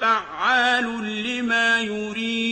فعال لما يريد.